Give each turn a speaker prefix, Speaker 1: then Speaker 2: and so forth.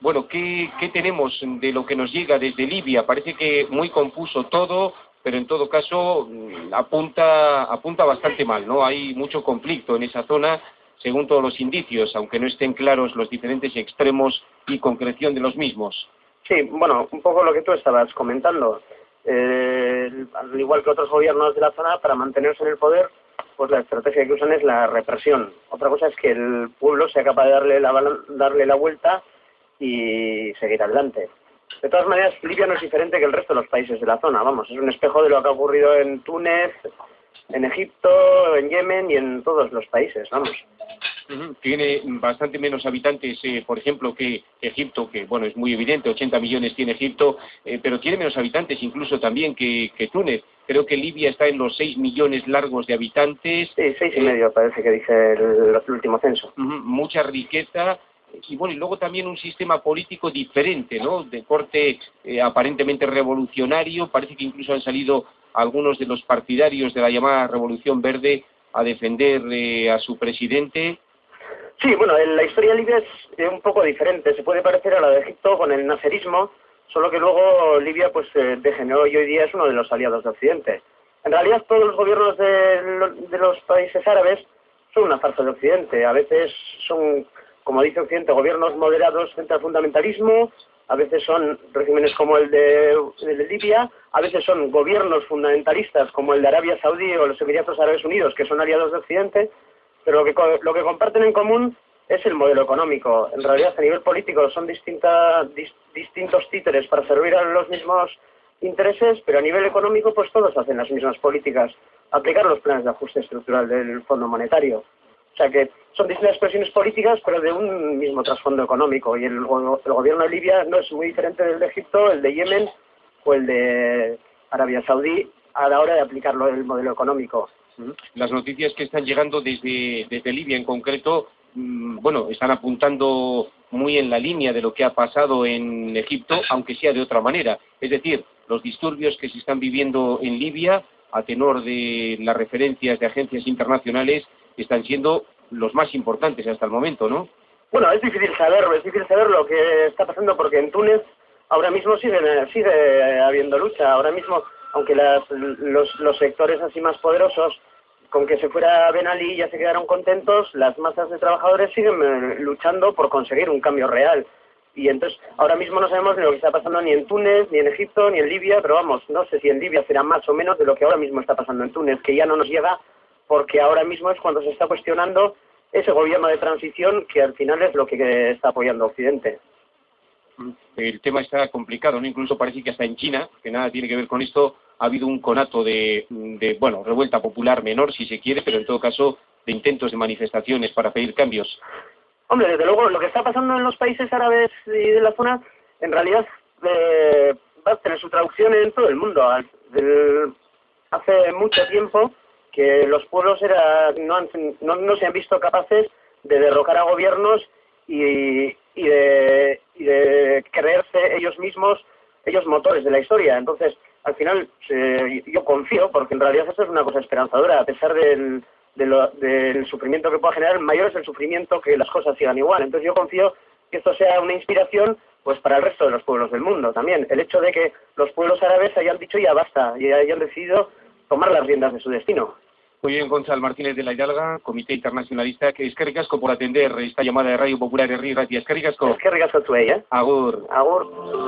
Speaker 1: bueno, ¿qué, ¿qué tenemos de lo que nos llega desde Libia? Parece que muy confuso todo, pero en todo caso mm, apunta, apunta bastante mal, ¿no? Hay mucho conflicto en esa zona, según todos los indicios, aunque no estén claros los diferentes extremos y concreción de los mismos.
Speaker 2: Sí, bueno, un poco lo que tú estabas comentando. Eh, al igual que otros gobiernos de la zona, para mantenerse en el poder, pues la estrategia que usan es la represión. Otra cosa es que el pueblo sea capaz de darle la, darle la vuelta y seguir adelante. De todas maneras, Libia no es diferente que el resto de los países de la zona, vamos, es un espejo de lo que ha ocurrido en Túnez, en Egipto, en Yemen y en todos los países, vamos.
Speaker 1: Tiene bastante menos habitantes, eh, por ejemplo, que Egipto, que bueno, es muy evidente, 80 millones tiene Egipto, eh, pero tiene menos habitantes incluso también que, que, Túnez. Creo que Libia está en los 6 millones largos de habitantes.
Speaker 2: Sí, seis y medio parece que dice el, el último censo.
Speaker 1: mucha riqueza y bueno, y luego también un sistema político diferente, ¿no? De corte eh, aparentemente revolucionario, parece que incluso han salido algunos de los partidarios de la llamada Revolución Verde a defender eh, a su presidente.
Speaker 2: Sí, bueno, la historia libia es un poco diferente, se puede parecer a la de Egipto con el nacerismo, solo que luego Libia pues eh, degeneró y hoy día es uno de los aliados de Occidente. En realidad todos los gobiernos de, de los países árabes son una farsa de Occidente, a veces son como dice Occidente, gobiernos moderados frente al fundamentalismo, a veces son regímenes como el de, Libia, a veces son gobiernos fundamentalistas como el de Arabia Saudí o los Emiratos Árabes Unidos, que son aliados de Occidente, pero lo que, lo que comparten en común es el modelo económico. En realidad, a nivel político son distintos títeres para servir a los mismos intereses, pero a nivel económico, pues todos hacen las mismas políticas, aplicar los planes de ajuste estructural del Fondo Monetario. O sea que son distintas expresiones políticas, pero de un mismo trasfondo económico. Y el, gobierno de Libia no es muy diferente del de Egipto, el de Yemen o el de Arabia Saudí a la hora de aplicarlo el modelo económico.
Speaker 1: Las noticias que están llegando desde, desde Libia en concreto, mm, bueno, están apuntando muy en la línea de lo que ha pasado en Egipto, aunque sea de otra manera. Es decir, los disturbios que se están viviendo en Libia, a tenor de las referencias de agencias internacionales, están siendo los más importantes hasta el momento, ¿no?
Speaker 2: Bueno, es difícil saberlo, es difícil saber lo que está pasando porque en Túnez ahora mismo sigue, sigue habiendo lucha. Ahora mismo, aunque las, los, los sectores así más poderosos, con que se fuera Ben Ali ya se quedaron contentos, las masas de trabajadores siguen eh, luchando por conseguir un cambio real. Y entonces, ahora mismo no sabemos ni lo que está pasando ni en Túnez, ni en Egipto, ni en Libia, pero vamos, no sé si en Libia será más o menos de lo que ahora mismo está pasando en Túnez, que ya no nos llega porque ahora mismo es cuando se está cuestionando ese gobierno de transición que al final es lo que está apoyando Occidente.
Speaker 1: El tema está complicado, ¿no? Incluso parece que hasta en China, que nada tiene que ver con esto, ha habido un conato de, de, bueno, revuelta popular menor, si se quiere, pero en todo caso de intentos de manifestaciones para pedir cambios.
Speaker 2: Hombre, desde luego, lo que está pasando en los países árabes y de la zona, en realidad eh, va a tener su traducción en todo el mundo. hace mucho tiempo que los pueblos era, no, no, se han visto capaces de derrocar a gobiernos y, y, de, y de creerse ellos mismos, ellos motores de la historia. Entonces, al final, yo confío, porque en realidad eso es una cosa esperanzadora, a pesar del, del sufrimiento que pueda generar, mayor es el sufrimiento que las cosas sigan igual. Entonces yo confío que esto sea una inspiración pues para el resto de los pueblos del mundo también. El hecho de que los pueblos árabes hayan dicho ya basta y hayan decidido tomar las riendas de su destino.
Speaker 1: Muy bien, Gonzalo Martínez de la Hidalga, Comité Internacionalista, que es que ricasco por atender esta llamada de Radio Popular de Río Es que
Speaker 2: ricasco tu ella.
Speaker 1: Agur.
Speaker 2: Agur.